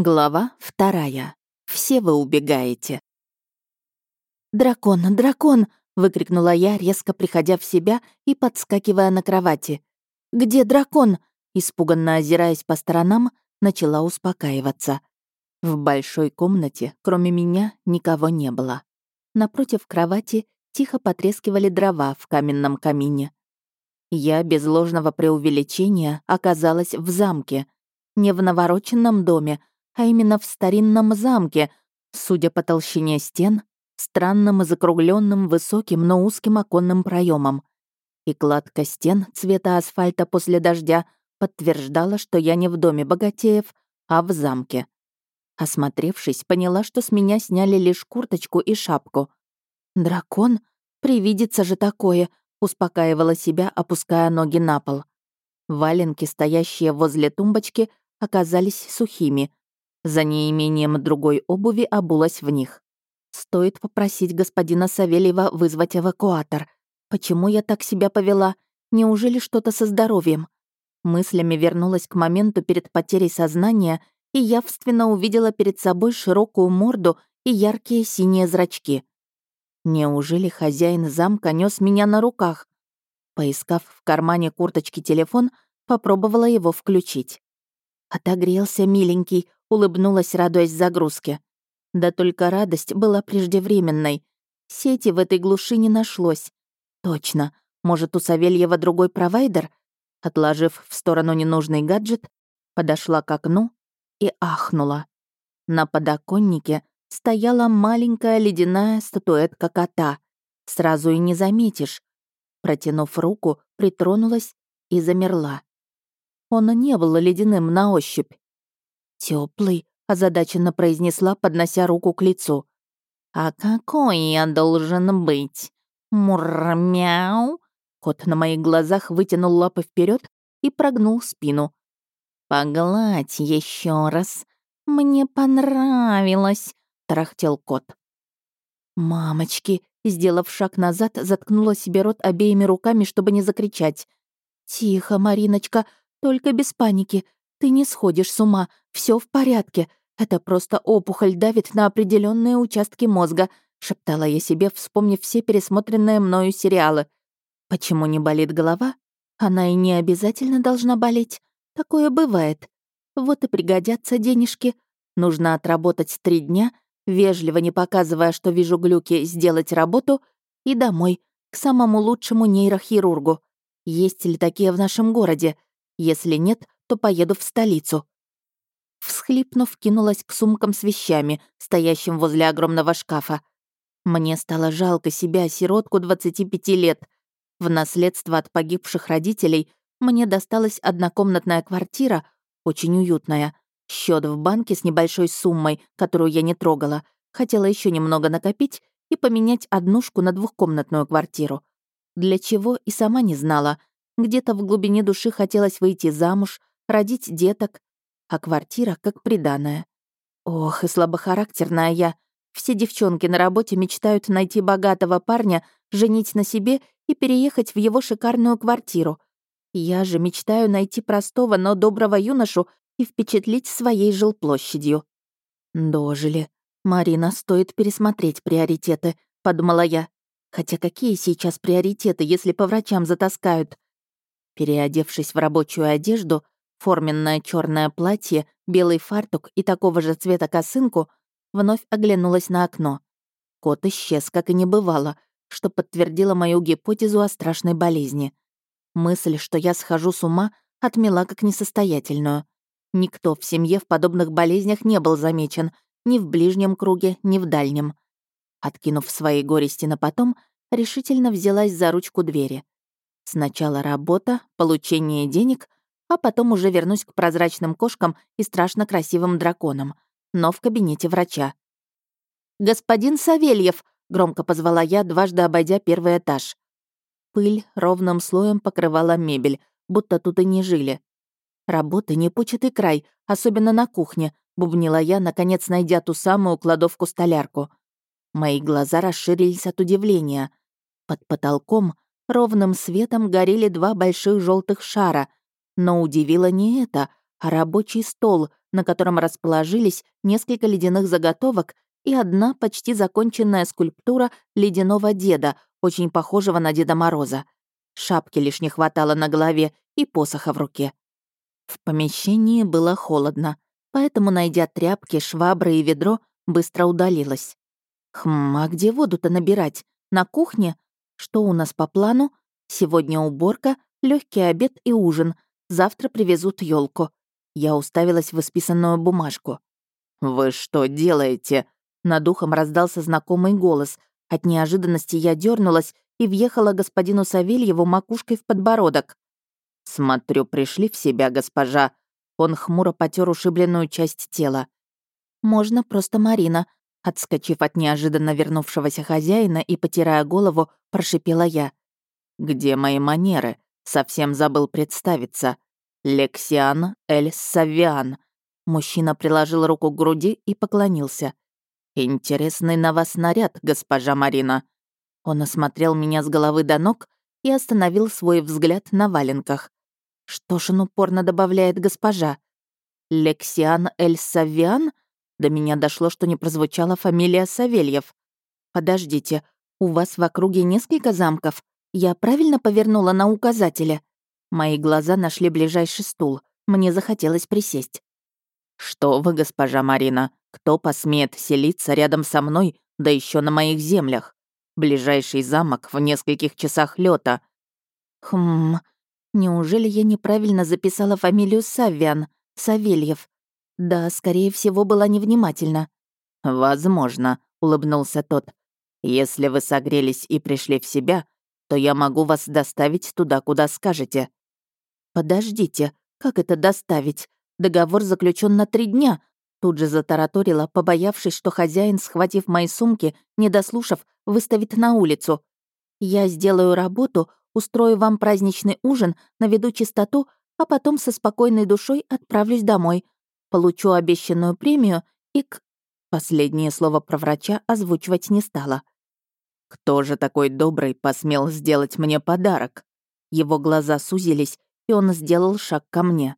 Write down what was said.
Глава вторая. Все вы убегаете. «Дракон, дракон!» — выкрикнула я, резко приходя в себя и подскакивая на кровати. «Где дракон?» — испуганно озираясь по сторонам, начала успокаиваться. В большой комнате, кроме меня, никого не было. Напротив кровати тихо потрескивали дрова в каменном камине. Я, без ложного преувеличения, оказалась в замке. Не в навороченном доме, а именно в старинном замке, судя по толщине стен, странным и закругленным высоким, но узким оконным проемом. И кладка стен цвета асфальта после дождя подтверждала, что я не в доме богатеев, а в замке. Осмотревшись, поняла, что с меня сняли лишь курточку и шапку. «Дракон? Привидится же такое!» — успокаивала себя, опуская ноги на пол. Валенки, стоящие возле тумбочки, оказались сухими. За неимением другой обуви обулась в них. Стоит попросить господина Савельева вызвать эвакуатор. Почему я так себя повела? Неужели что-то со здоровьем? Мыслями вернулась к моменту перед потерей сознания и явственно увидела перед собой широкую морду и яркие синие зрачки. Неужели хозяин замка нес меня на руках? Поискав в кармане курточки телефон, попробовала его включить. «Отогрелся, миленький», Улыбнулась, радуясь загрузке. Да только радость была преждевременной. Сети в этой глуши не нашлось. Точно. Может, у Савельева другой провайдер? Отложив в сторону ненужный гаджет, подошла к окну и ахнула. На подоконнике стояла маленькая ледяная статуэтка кота. Сразу и не заметишь. Протянув руку, притронулась и замерла. Он не был ледяным на ощупь, Теплый, озадаченно произнесла, поднося руку к лицу. «А какой я должен быть? Мур-мяу?» Кот на моих глазах вытянул лапы вперед и прогнул спину. «Погладь еще раз. Мне понравилось», — тарахтел кот. «Мамочки», — сделав шаг назад, заткнула себе рот обеими руками, чтобы не закричать. «Тихо, Мариночка, только без паники. Ты не сходишь с ума, все в порядке. Это просто опухоль давит на определенные участки мозга», — шептала я себе, вспомнив все пересмотренные мною сериалы. «Почему не болит голова? Она и не обязательно должна болеть. Такое бывает. Вот и пригодятся денежки. Нужно отработать три дня, вежливо не показывая, что вижу глюки, сделать работу и домой, к самому лучшему нейрохирургу. Есть ли такие в нашем городе? Если нет, то поеду в столицу». Всхлипнув, кинулась к сумкам с вещами, стоящим возле огромного шкафа. Мне стало жалко себя, сиротку 25 лет. В наследство от погибших родителей мне досталась однокомнатная квартира, очень уютная, счет в банке с небольшой суммой, которую я не трогала, хотела еще немного накопить и поменять однушку на двухкомнатную квартиру. Для чего и сама не знала. Где-то в глубине души хотелось выйти замуж, родить деток, а квартира как приданная. Ох, и слабохарактерная я. Все девчонки на работе мечтают найти богатого парня, женить на себе и переехать в его шикарную квартиру. Я же мечтаю найти простого, но доброго юношу и впечатлить своей жилплощадью. Дожили. Марина, стоит пересмотреть приоритеты, подумала я. Хотя какие сейчас приоритеты, если по врачам затаскают? Переодевшись в рабочую одежду, форменное черное платье, белый фартук и такого же цвета косынку, вновь оглянулась на окно. Кот исчез, как и не бывало, что подтвердило мою гипотезу о страшной болезни. Мысль, что я схожу с ума, отмела как несостоятельную. Никто в семье в подобных болезнях не был замечен, ни в ближнем круге, ни в дальнем. Откинув свои горести на потом, решительно взялась за ручку двери. Сначала работа, получение денег — а потом уже вернусь к прозрачным кошкам и страшно красивым драконам, но в кабинете врача. «Господин Савельев!» — громко позвала я, дважды обойдя первый этаж. Пыль ровным слоем покрывала мебель, будто тут и не жили. работа не пучатый край, особенно на кухне», — бубнила я, наконец найдя ту самую кладовку-столярку. Мои глаза расширились от удивления. Под потолком ровным светом горели два больших желтых шара — но удивило не это, а рабочий стол, на котором расположились несколько ледяных заготовок и одна почти законченная скульптура ледяного деда, очень похожего на Деда Мороза. Шапки лишь не хватало на голове и посоха в руке. В помещении было холодно, поэтому, найдя тряпки, швабры и ведро, быстро удалилась. «Хм, а где воду-то набирать? На кухне? Что у нас по плану? Сегодня уборка, легкий обед и ужин — завтра привезут елку. Я уставилась в исписанную бумажку. «Вы что делаете?» Над ухом раздался знакомый голос. От неожиданности я дернулась и въехала господину Савельеву макушкой в подбородок. «Смотрю, пришли в себя, госпожа». Он хмуро потер ушибленную часть тела. «Можно просто Марина», — отскочив от неожиданно вернувшегося хозяина и потирая голову, прошипела я. «Где мои манеры?» Совсем забыл представиться. Лексиан Эль Савиан. Мужчина приложил руку к груди и поклонился. «Интересный на вас наряд, госпожа Марина». Он осмотрел меня с головы до ног и остановил свой взгляд на валенках. Что ж он упорно добавляет госпожа? Лексиан Эль Савиан? До меня дошло, что не прозвучала фамилия Савельев. Подождите, у вас в округе несколько замков? Я правильно повернула на указателя? Мои глаза нашли ближайший стул. Мне захотелось присесть. «Что вы, госпожа Марина, кто посмеет селиться рядом со мной, да еще на моих землях? Ближайший замок в нескольких часах лета. «Хм, неужели я неправильно записала фамилию Саввиан, Савельев? Да, скорее всего, была невнимательна». «Возможно», — улыбнулся тот. «Если вы согрелись и пришли в себя, то я могу вас доставить туда, куда скажете». «Подождите, как это доставить? Договор заключен на три дня». Тут же затараторила, побоявшись, что хозяин, схватив мои сумки, не дослушав, выставит на улицу. «Я сделаю работу, устрою вам праздничный ужин, наведу чистоту, а потом со спокойной душой отправлюсь домой. Получу обещанную премию и к...» Последнее слово про врача озвучивать не стала. Кто же такой добрый посмел сделать мне подарок? Его глаза сузились, и он сделал шаг ко мне.